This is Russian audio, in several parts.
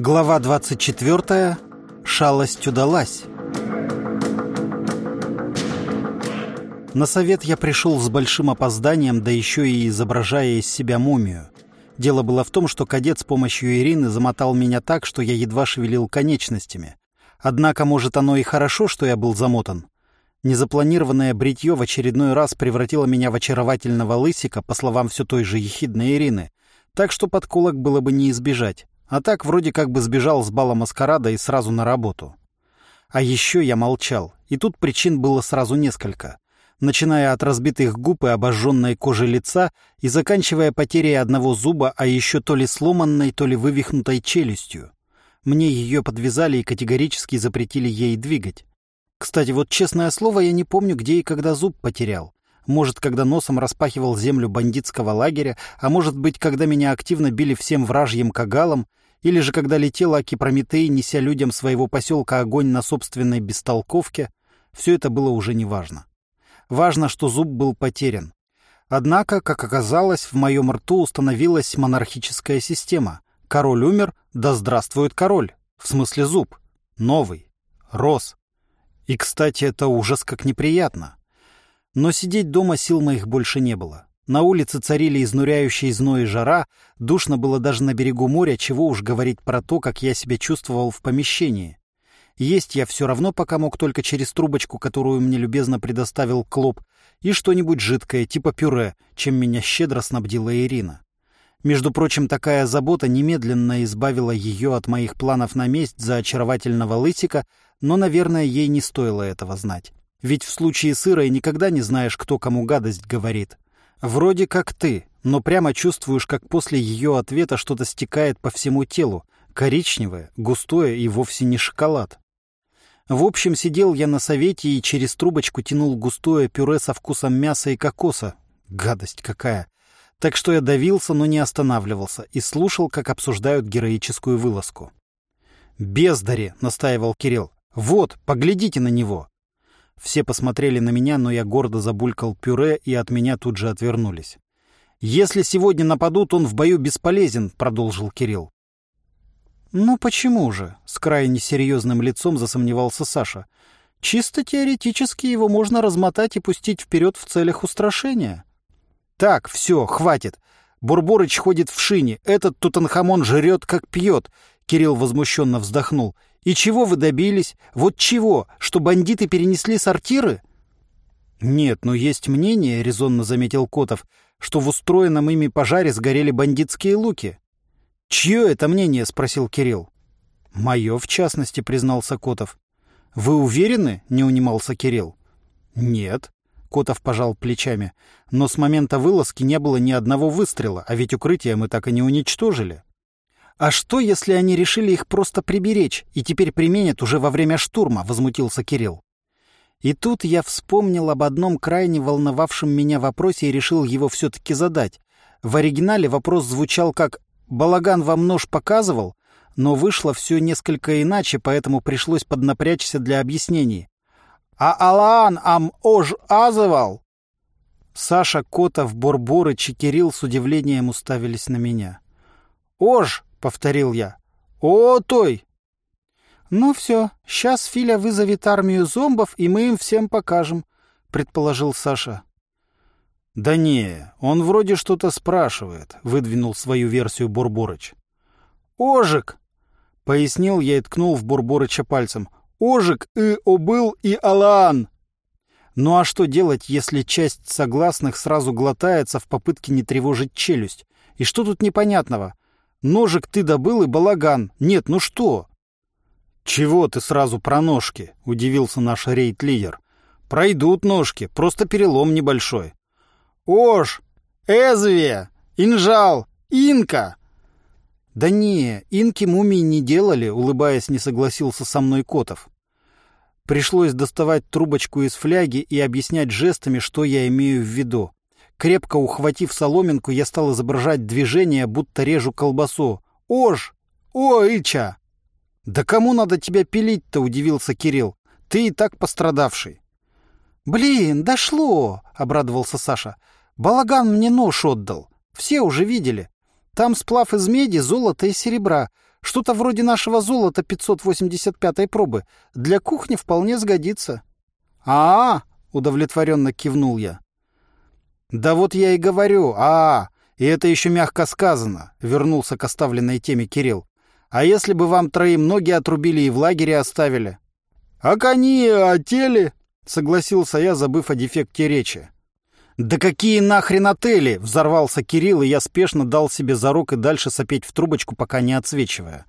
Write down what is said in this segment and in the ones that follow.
Глава 24. Шалость удалась. На совет я пришел с большим опозданием, да еще и изображая из себя мумию. Дело было в том, что кадет с помощью Ирины замотал меня так, что я едва шевелил конечностями. Однако, может, оно и хорошо, что я был замотан. Незапланированное бритье в очередной раз превратило меня в очаровательного лысика, по словам все той же ехидной Ирины, так что подколок было бы не избежать. А так вроде как бы сбежал с бала маскарада и сразу на работу. А еще я молчал, и тут причин было сразу несколько. Начиная от разбитых губ и обожженной кожи лица и заканчивая потерей одного зуба, а еще то ли сломанной, то ли вывихнутой челюстью. Мне ее подвязали и категорически запретили ей двигать. Кстати, вот честное слово, я не помню, где и когда зуб потерял. Может, когда носом распахивал землю бандитского лагеря, а может быть, когда меня активно били всем вражьим кагалом, или же когда летел Аки Прометей, неся людям своего поселка огонь на собственной бестолковке, все это было уже неважно. Важно, что зуб был потерян. Однако, как оказалось, в моем рту установилась монархическая система. Король умер, да здравствует король. В смысле зуб. Новый. Рос. И, кстати, это ужас как неприятно. Но сидеть дома сил моих больше не было. На улице царили изнуряющие зной и жара, душно было даже на берегу моря, чего уж говорить про то, как я себя чувствовал в помещении. Есть я все равно пока мог только через трубочку, которую мне любезно предоставил Клоп, и что-нибудь жидкое, типа пюре, чем меня щедро снабдила Ирина. Между прочим, такая забота немедленно избавила ее от моих планов на месть за очаровательного лысика, но, наверное, ей не стоило этого знать. Ведь в случае с Ирой никогда не знаешь, кто кому гадость говорит. Вроде как ты, но прямо чувствуешь, как после ее ответа что-то стекает по всему телу, коричневое, густое и вовсе не шоколад. В общем, сидел я на совете и через трубочку тянул густое пюре со вкусом мяса и кокоса. Гадость какая! Так что я давился, но не останавливался и слушал, как обсуждают героическую вылазку. «Бездари!» — настаивал Кирилл. «Вот, поглядите на него!» Все посмотрели на меня, но я гордо забулькал пюре, и от меня тут же отвернулись. «Если сегодня нападут, он в бою бесполезен», — продолжил Кирилл. «Ну почему же?» — с крайне серьезным лицом засомневался Саша. «Чисто теоретически его можно размотать и пустить вперед в целях устрашения». «Так, все, хватит. Бурборыч ходит в шине, этот Тутанхамон жрет, как пьет», — Кирилл возмущенно вздохнул. «И чего вы добились? Вот чего? Что бандиты перенесли сортиры?» «Нет, но есть мнение», — резонно заметил Котов, «что в устроенном ими пожаре сгорели бандитские луки». «Чье это мнение?» — спросил Кирилл. «Мое, в частности», — признался Котов. «Вы уверены?» — не унимался Кирилл. «Нет», — Котов пожал плечами. «Но с момента вылазки не было ни одного выстрела, а ведь укрытие мы так и не уничтожили». «А что, если они решили их просто приберечь и теперь применят уже во время штурма?» — возмутился Кирилл. И тут я вспомнил об одном крайне волновавшем меня вопросе и решил его все-таки задать. В оригинале вопрос звучал как Балаган вам нож показывал, но вышло все несколько иначе, поэтому пришлось поднапрячься для объяснений. «А Алаан ам ож азывал?» Саша, Котов, Борборыч и Кирилл с удивлением уставились на меня. «Ож!» — повторил я. «О, той!» «Ну все, сейчас Филя вызовет армию зомбов, и мы им всем покажем», — предположил Саша. «Да не, он вроде что-то спрашивает», — выдвинул свою версию Бурборыч. «Ожик!» — пояснил я и ткнул в Бурборыча пальцем. «Ожик и обыл и Алаан!» Ну а что делать, если часть согласных сразу глотается в попытке не тревожить челюсть? И что тут непонятного? Ножик ты добыл и балаган. Нет, ну что? «Чего ты сразу про ножки?» — удивился наш рейд-лидер. «Пройдут ножки, просто перелом небольшой. Ош! Эзвия! Инжал! Инка!» «Да не, инки мумии не делали», — улыбаясь, не согласился со мной Котов. Пришлось доставать трубочку из фляги и объяснять жестами, что я имею в виду. Крепко ухватив соломинку, я стал изображать движение, будто режу колбасу. «Ож! О, Ича!» «Да кому надо тебя пилить-то?» — удивился Кирилл. «Ты и так пострадавший». «Блин, дошло!» — обрадовался Саша. Балаган мне нож отдал. Все уже видели. Там сплав из меди, золота и серебра. Что-то вроде нашего золота 585-й пробы. Для кухни вполне сгодится. а, -а, -а удовлетворенно кивнул я. «Да вот я и говорю, а, -а, -а и это еще мягко сказано», — вернулся к оставленной теме Кирилл. «А если бы вам троим ноги отрубили и в лагере оставили?» «А кони отели», — согласился я, забыв о дефекте речи. «Да какие нахрен отели?» — взорвался Кирилл, и я спешно дал себе зарок и дальше сопеть в трубочку, пока не отсвечивая.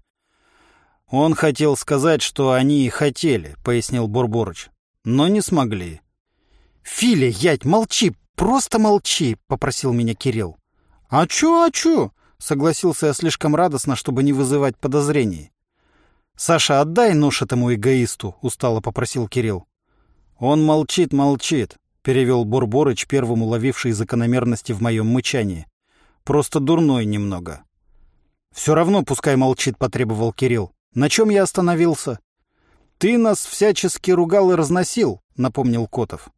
«Он хотел сказать, что они и хотели», — пояснил Бурборыч. «Но не смогли». «Филя, ять, молчи, просто молчи!» — попросил меня Кирилл. «А чё, а чё?» — согласился я слишком радостно, чтобы не вызывать подозрений. «Саша, отдай нож этому эгоисту», — устало попросил Кирилл. «Он молчит, молчит», — перевел Бурборыч, первым уловивший закономерности в моем мычании. «Просто дурной немного». «Все равно пускай молчит», — потребовал Кирилл. «На чем я остановился?» «Ты нас всячески ругал и разносил», — напомнил Котов.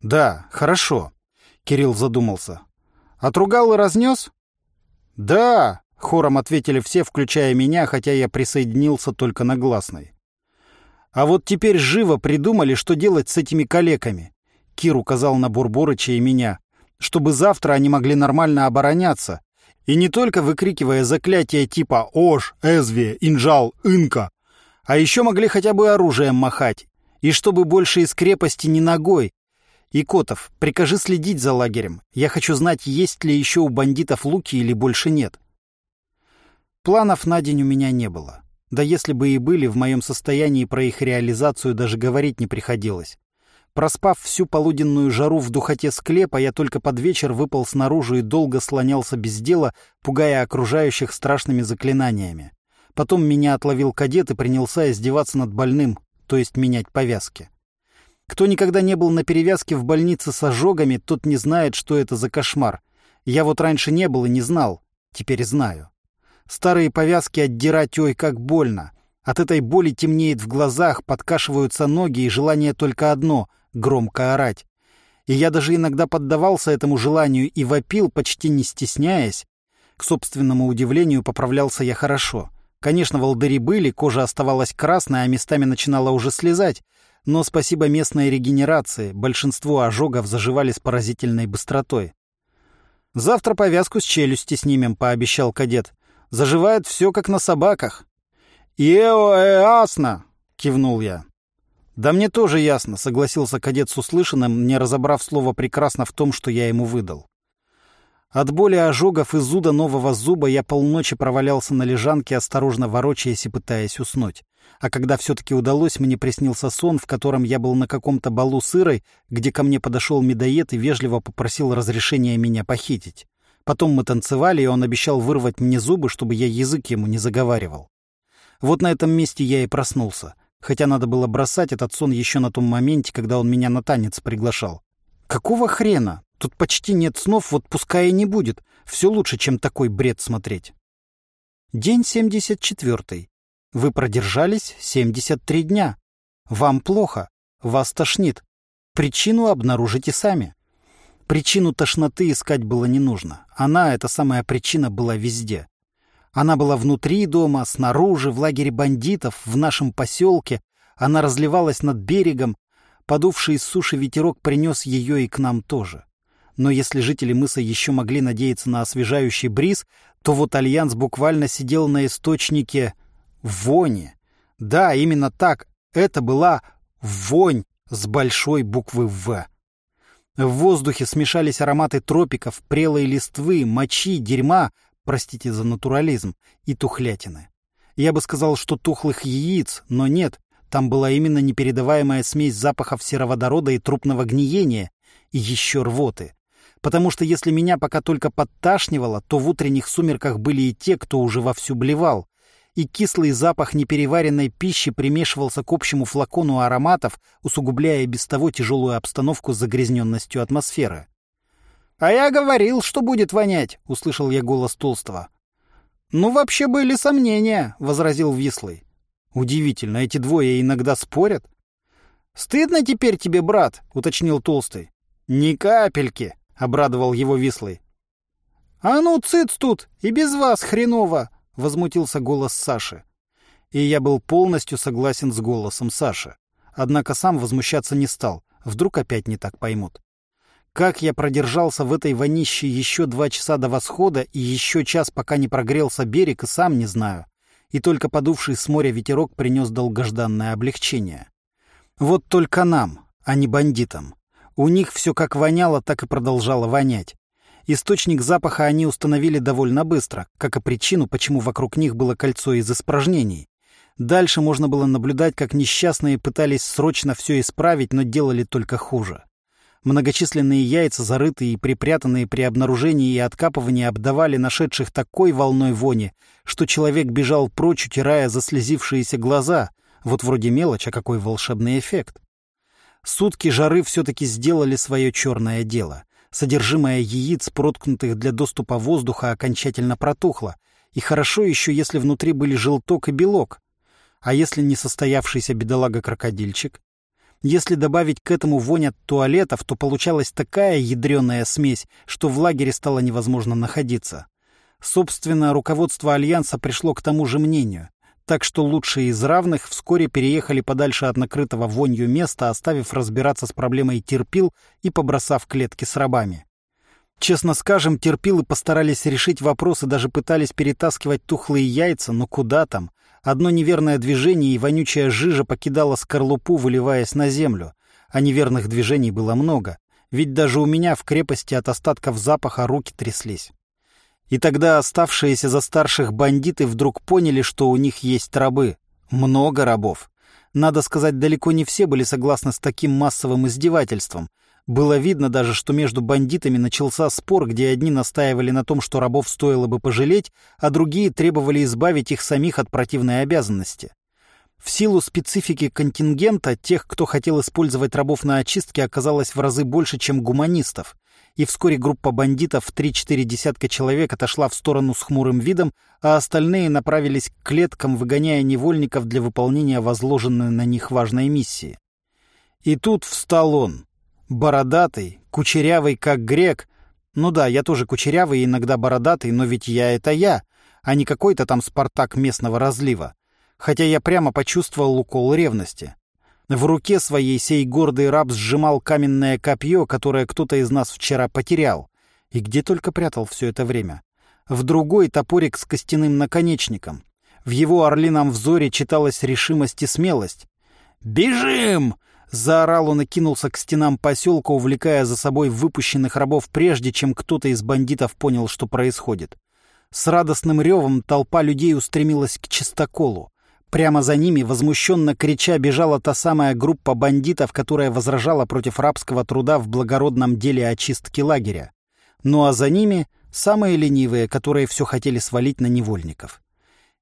«Да, хорошо», — Кирилл задумался. «Отругал и разнес?» «Да», — хором ответили все, включая меня, хотя я присоединился только на гласной. «А вот теперь живо придумали, что делать с этими калеками», — Кир указал на Бурборыча и меня, «чтобы завтра они могли нормально обороняться, и не только выкрикивая заклятия типа «Ош», «Эзве», «Инжал», «Инка», а еще могли хотя бы оружием махать, и чтобы больше из крепости не ногой, и Котов, прикажи следить за лагерем. Я хочу знать, есть ли еще у бандитов луки или больше нет. Планов на день у меня не было. Да если бы и были, в моем состоянии про их реализацию даже говорить не приходилось. Проспав всю полуденную жару в духоте склепа, я только под вечер выпал снаружи и долго слонялся без дела, пугая окружающих страшными заклинаниями. Потом меня отловил кадет и принялся издеваться над больным, то есть менять повязки. Кто никогда не был на перевязке в больнице с ожогами, тот не знает, что это за кошмар. Я вот раньше не был и не знал. Теперь знаю. Старые повязки отдирать ой как больно. От этой боли темнеет в глазах, подкашиваются ноги, и желание только одно — громко орать. И я даже иногда поддавался этому желанию и вопил, почти не стесняясь. К собственному удивлению поправлялся я хорошо. Конечно, волдыри были, кожа оставалась красной, а местами начинала уже слезать, но спасибо местной регенерации, большинство ожогов заживали с поразительной быстротой. «Завтра повязку с челюсти снимем», — пообещал кадет. «Заживает все, как на собаках». «Ео, э, ясно!» — кивнул я. «Да мне тоже ясно», — согласился кадет с услышанным, не разобрав слово прекрасно в том, что я ему выдал. От боли ожогов и зуда нового зуба я полночи провалялся на лежанке, осторожно ворочаясь и пытаясь уснуть. А когда все-таки удалось, мне приснился сон, в котором я был на каком-то балу сырой, где ко мне подошел медоед и вежливо попросил разрешения меня похитить. Потом мы танцевали, и он обещал вырвать мне зубы, чтобы я язык ему не заговаривал. Вот на этом месте я и проснулся. Хотя надо было бросать этот сон еще на том моменте, когда он меня на танец приглашал. Какого хрена? Тут почти нет снов, вот пускай и не будет. Все лучше, чем такой бред смотреть. День 74. Вы продержались 73 дня. Вам плохо. Вас тошнит. Причину обнаружите сами. Причину тошноты искать было не нужно. Она, эта самая причина, была везде. Она была внутри дома, снаружи, в лагере бандитов, в нашем поселке. Она разливалась над берегом. Подувший из суши ветерок принес ее и к нам тоже. Но если жители мыса еще могли надеяться на освежающий бриз, то вот Альянс буквально сидел на источнике вони. Да, именно так. Это была вонь с большой буквы «В». В воздухе смешались ароматы тропиков, прелой листвы, мочи, дерьма, простите за натурализм, и тухлятины. Я бы сказал, что тухлых яиц, но нет, там была именно непередаваемая смесь запахов сероводорода и трупного гниения, и еще рвоты потому что если меня пока только подташнивало, то в утренних сумерках были и те, кто уже вовсю блевал, и кислый запах непереваренной пищи примешивался к общему флакону ароматов, усугубляя без того тяжелую обстановку с загрязненностью атмосферы. «А я говорил, что будет вонять», — услышал я голос Толстого. «Ну, вообще были сомнения», — возразил Вислый. «Удивительно, эти двое иногда спорят». «Стыдно теперь тебе, брат?» — уточнил Толстый. «Ни капельки», — обрадовал его Вислый. «А ну, цыц тут, и без вас хреново!» — возмутился голос Саши. И я был полностью согласен с голосом Саши. Однако сам возмущаться не стал. Вдруг опять не так поймут. Как я продержался в этой вонище еще два часа до восхода и еще час, пока не прогрелся берег, и сам не знаю. И только подувший с моря ветерок принес долгожданное облегчение. Вот только нам, а не бандитам. У них все как воняло, так и продолжало вонять. Источник запаха они установили довольно быстро, как и причину, почему вокруг них было кольцо из испражнений. Дальше можно было наблюдать, как несчастные пытались срочно все исправить, но делали только хуже. Многочисленные яйца, зарытые и припрятанные при обнаружении и откапывании, обдавали нашедших такой волной вони, что человек бежал прочь, утирая заслезившиеся глаза. Вот вроде мелочь, а какой волшебный эффект. Сутки жары все-таки сделали свое черное дело. Содержимое яиц, проткнутых для доступа воздуха, окончательно протухло. И хорошо еще, если внутри были желток и белок. А если не состоявшийся бедолага-крокодильчик? Если добавить к этому вонь от туалетов, то получалась такая ядреная смесь, что в лагере стало невозможно находиться. Собственно, руководство Альянса пришло к тому же мнению. Так что лучшие из равных вскоре переехали подальше от накрытого вонью места, оставив разбираться с проблемой терпил и побросав клетки с рабами. Честно скажем, терпилы постарались решить вопрос и даже пытались перетаскивать тухлые яйца, но куда там? Одно неверное движение, и вонючая жижа покидала скорлупу, выливаясь на землю. А неверных движений было много. Ведь даже у меня в крепости от остатков запаха руки тряслись. И тогда оставшиеся за старших бандиты вдруг поняли, что у них есть рабы. Много рабов. Надо сказать, далеко не все были согласны с таким массовым издевательством. Было видно даже, что между бандитами начался спор, где одни настаивали на том, что рабов стоило бы пожалеть, а другие требовали избавить их самих от противной обязанности. В силу специфики контингента, тех, кто хотел использовать рабов на очистке, оказалось в разы больше, чем гуманистов. И вскоре группа бандитов в 3-4 десятка человек отошла в сторону с хмурым видом, а остальные направились к клеткам, выгоняя невольников для выполнения возложенной на них важной миссии. И тут встал он, Бородатый, кучерявый, как грек. Ну да, я тоже кучерявый и иногда бородатый, но ведь я — это я, а не какой-то там Спартак местного разлива. Хотя я прямо почувствовал укол ревности. В руке своей сей гордый раб сжимал каменное копье, которое кто-то из нас вчера потерял. И где только прятал все это время. В другой топорик с костяным наконечником. В его орлином взоре читалась решимость и смелость. «Бежим!» Заорал он и кинулся к стенам поселка, увлекая за собой выпущенных рабов, прежде чем кто-то из бандитов понял, что происходит. С радостным ревом толпа людей устремилась к чистоколу. Прямо за ними, возмущенно крича, бежала та самая группа бандитов, которая возражала против рабского труда в благородном деле очистки лагеря. Ну а за ними самые ленивые, которые все хотели свалить на невольников.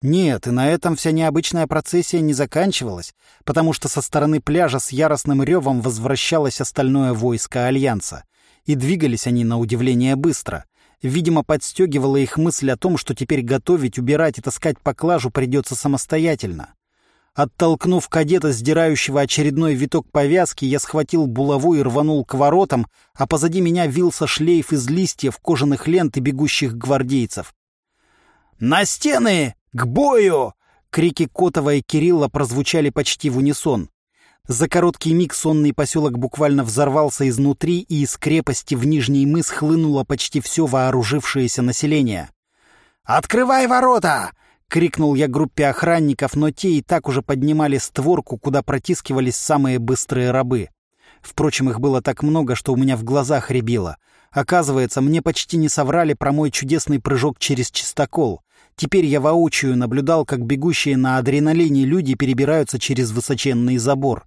Нет, и на этом вся необычная процессия не заканчивалась, потому что со стороны пляжа с яростным ревом возвращалось остальное войско Альянса. И двигались они, на удивление, быстро. Видимо, подстегивала их мысль о том, что теперь готовить, убирать и таскать поклажу придется самостоятельно. Оттолкнув кадета, сдирающего очередной виток повязки, я схватил булаву и рванул к воротам, а позади меня вился шлейф из листьев, кожаных лент и бегущих гвардейцев. «На стены!» «К бою!» Крики Котова и Кирилла прозвучали почти в унисон. За короткий миг сонный поселок буквально взорвался изнутри, и из крепости в Нижний мыс хлынуло почти все вооружившееся население. «Открывай ворота!» — крикнул я группе охранников, но те и так уже поднимали створку, куда протискивались самые быстрые рабы. Впрочем, их было так много, что у меня в глазах рябило. Оказывается, мне почти не соврали про мой чудесный прыжок через чистокол. Теперь я воочию наблюдал, как бегущие на адреналине люди перебираются через высоченный забор.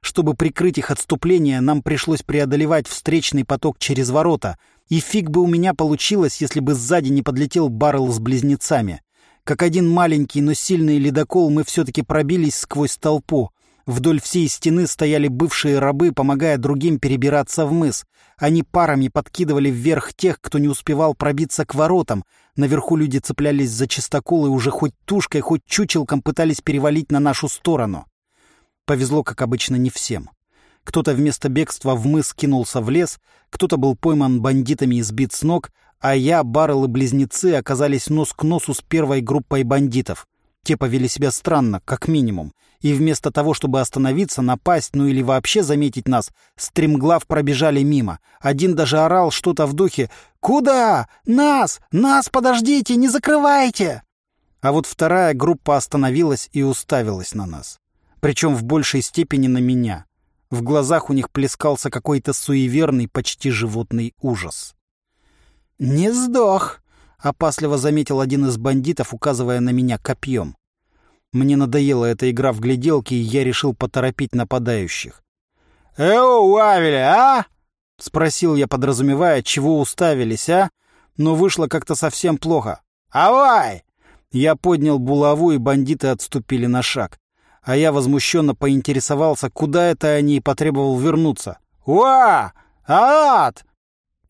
Чтобы прикрыть их отступление, нам пришлось преодолевать встречный поток через ворота, и фиг бы у меня получилось, если бы сзади не подлетел баррел с близнецами. Как один маленький, но сильный ледокол мы все-таки пробились сквозь толпу, Вдоль всей стены стояли бывшие рабы, помогая другим перебираться в мыс. Они парами подкидывали вверх тех, кто не успевал пробиться к воротам. Наверху люди цеплялись за чистокол и уже хоть тушкой, хоть чучелком пытались перевалить на нашу сторону. Повезло, как обычно, не всем. Кто-то вместо бегства в мыс кинулся в лес, кто-то был пойман бандитами и сбит с ног, а я, Баррел и Близнецы оказались нос к носу с первой группой бандитов. Те повели себя странно, как минимум, и вместо того, чтобы остановиться, напасть, ну или вообще заметить нас, стремглав пробежали мимо. Один даже орал что-то в духе «Куда? Нас! Нас подождите! Не закрывайте!» А вот вторая группа остановилась и уставилась на нас. Причем в большей степени на меня. В глазах у них плескался какой-то суеверный, почти животный ужас. «Не сдох!» — опасливо заметил один из бандитов, указывая на меня копьем. Мне надоела эта игра в гляделки, и я решил поторопить нападающих. «Эу, Авели, а?» — спросил я, подразумевая, чего уставились, а? Но вышло как-то совсем плохо. «Авай!» Я поднял булаву, и бандиты отступили на шаг. А я возмущенно поинтересовался, куда это они и потребовал вернуться. «Уа! Ад!»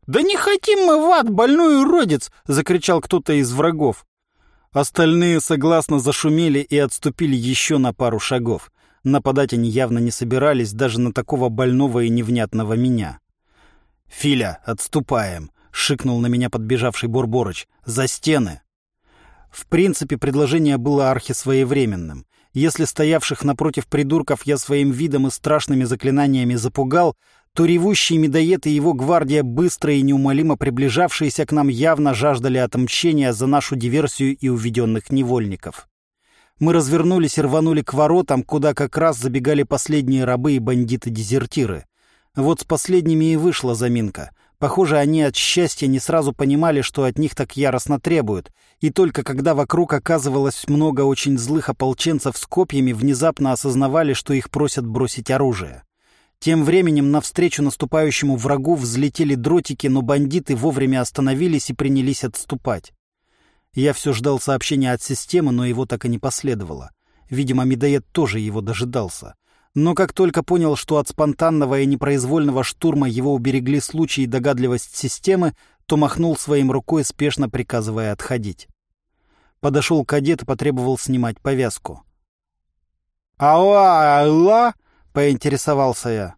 «Да не хотим мы в ад, больной уродец!» — закричал кто-то из врагов. Остальные согласно зашумели и отступили еще на пару шагов. Нападать они явно не собирались даже на такого больного и невнятного меня. «Филя, отступаем!» — шикнул на меня подбежавший Бурборыч. «За стены!» В принципе, предложение было архисвоевременным. Если стоявших напротив придурков я своим видом и страшными заклинаниями запугал, то ревущий медоед и его гвардия, быстро и неумолимо приближавшиеся к нам, явно жаждали отмщения за нашу диверсию и уведенных невольников. Мы развернулись и рванули к воротам, куда как раз забегали последние рабы и бандиты-дезертиры. Вот с последними и вышла заминка. Похоже, они от счастья не сразу понимали, что от них так яростно требуют, и только когда вокруг оказывалось много очень злых ополченцев с копьями, внезапно осознавали, что их просят бросить оружие. Тем временем навстречу наступающему врагу взлетели дротики, но бандиты вовремя остановились и принялись отступать. Я все ждал сообщения от системы, но его так и не последовало. Видимо, медоед тоже его дожидался. Но как только понял, что от спонтанного и непроизвольного штурма его уберегли случай и догадливость системы, то махнул своим рукой, спешно приказывая отходить. Подошел кадет и потребовал снимать повязку. «Ауа, алла!» — поинтересовался я.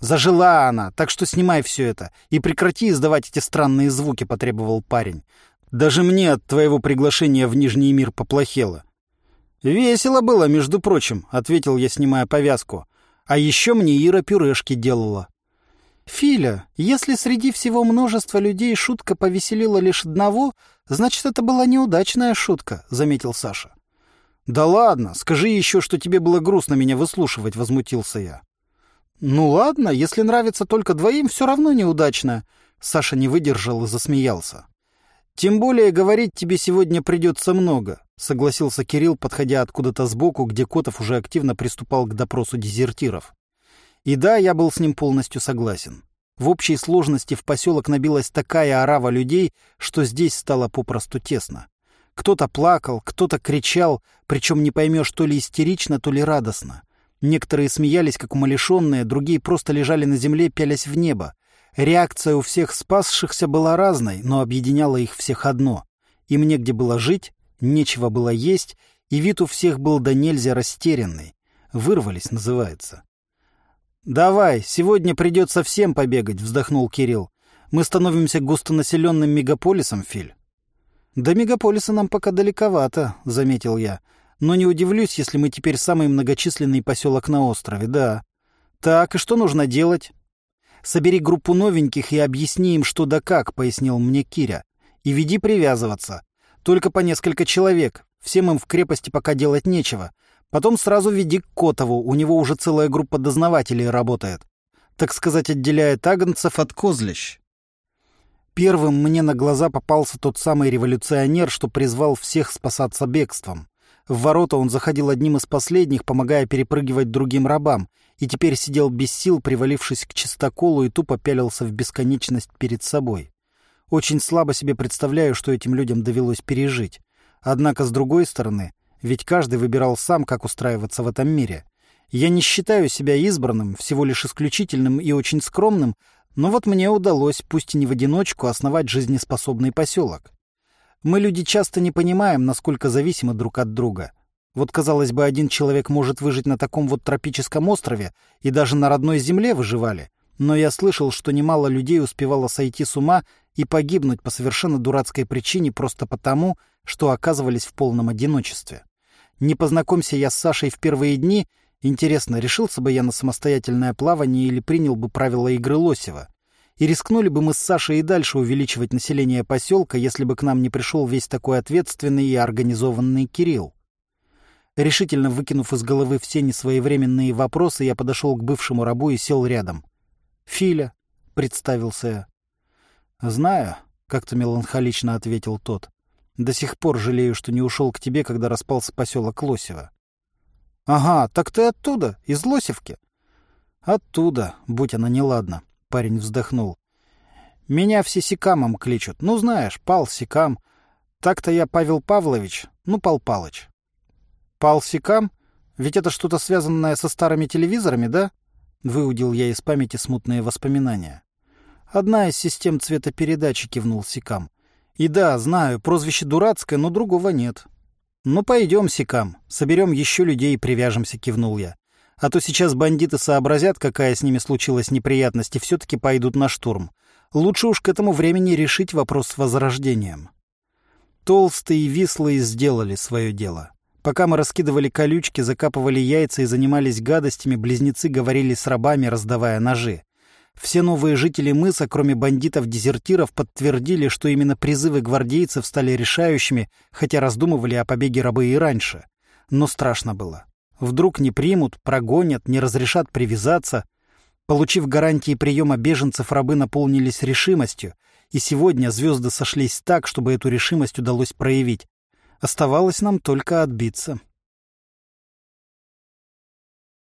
«Зажила она, так что снимай все это и прекрати издавать эти странные звуки», — потребовал парень. «Даже мне от твоего приглашения в Нижний мир поплохело». «Весело было, между прочим», — ответил я, снимая повязку. «А еще мне Ира пюрешки делала». «Филя, если среди всего множества людей шутка повеселила лишь одного, значит, это была неудачная шутка», — заметил Саша. «Да ладно, скажи еще, что тебе было грустно меня выслушивать», — возмутился я. «Ну ладно, если нравится только двоим, все равно неудачно», — Саша не выдержал и засмеялся. «Тем более говорить тебе сегодня придется много», — согласился Кирилл, подходя откуда-то сбоку, где Котов уже активно приступал к допросу дезертиров. И да, я был с ним полностью согласен. В общей сложности в поселок набилась такая орава людей, что здесь стало попросту тесно. Кто-то плакал, кто-то кричал, причем не поймешь, то ли истерично, то ли радостно. Некоторые смеялись, как умалишенные, другие просто лежали на земле, пялясь в небо. Реакция у всех спасшихся была разной, но объединяло их всех одно. Им негде было жить, нечего было есть, и вид у всех был до нельзя растерянный. «Вырвались» называется. «Давай, сегодня придется всем побегать», — вздохнул Кирилл. «Мы становимся густонаселенным мегаполисом, Филь». «До мегаполиса нам пока далековато», — заметил я. «Но не удивлюсь, если мы теперь самый многочисленный поселок на острове, да». «Так, и что нужно делать?» «Собери группу новеньких и объясни им, что да как», — пояснил мне Киря. «И веди привязываться. Только по несколько человек. Всем им в крепости пока делать нечего. Потом сразу веди к Котову, у него уже целая группа дознавателей работает. Так сказать, отделяет агнцев от козлищ. Первым мне на глаза попался тот самый революционер, что призвал всех спасаться бегством. В ворота он заходил одним из последних, помогая перепрыгивать другим рабам, и теперь сидел без сил, привалившись к чистоколу и тупо пялился в бесконечность перед собой. Очень слабо себе представляю, что этим людям довелось пережить. Однако, с другой стороны, ведь каждый выбирал сам, как устраиваться в этом мире. Я не считаю себя избранным, всего лишь исключительным и очень скромным, но вот мне удалось, пусть и не в одиночку, основать жизнеспособный поселок. Мы, люди, часто не понимаем, насколько зависимы друг от друга. Вот, казалось бы, один человек может выжить на таком вот тропическом острове и даже на родной земле выживали. но я слышал, что немало людей успевало сойти с ума и погибнуть по совершенно дурацкой причине просто потому, что оказывались в полном одиночестве. Не познакомься я с Сашей в первые дни, интересно, решился бы я на самостоятельное плавание или принял бы правила игры Лосева? И рискнули бы мы с Сашей и дальше увеличивать население поселка, если бы к нам не пришел весь такой ответственный и организованный Кирилл. Решительно выкинув из головы все несвоевременные вопросы, я подошел к бывшему рабу и сел рядом. «Филя», — представился я. «Знаю», — как-то меланхолично ответил тот. «До сих пор жалею, что не ушел к тебе, когда распался поселок Лосево». «Ага, так ты оттуда, из Лосевки?» «Оттуда, будь она неладна», — парень вздохнул. «Меня все Сикамом кличут. Ну, знаешь, Пал Сикам. Так-то я Павел Павлович, ну, Пал Палыч». «Пал Сикам? Ведь это что-то связанное со старыми телевизорами, да?» Выудил я из памяти смутные воспоминания. «Одна из систем цветопередачи», — кивнул Сикам. «И да, знаю, прозвище дурацкое, но другого нет». «Ну, пойдем, Сикам, соберем еще людей и привяжемся», — кивнул я. «А то сейчас бандиты сообразят, какая с ними случилась неприятность, и все-таки пойдут на штурм. Лучше уж к этому времени решить вопрос с возрождением». Толстые и вислые сделали свое дело. Пока мы раскидывали колючки, закапывали яйца и занимались гадостями, близнецы говорили с рабами, раздавая ножи. Все новые жители мыса, кроме бандитов-дезертиров, подтвердили, что именно призывы гвардейцев стали решающими, хотя раздумывали о побеге рабы и раньше. Но страшно было. Вдруг не примут, прогонят, не разрешат привязаться. Получив гарантии приема беженцев, рабы наполнились решимостью, и сегодня звезды сошлись так, чтобы эту решимость удалось проявить. Оставалось нам только отбиться.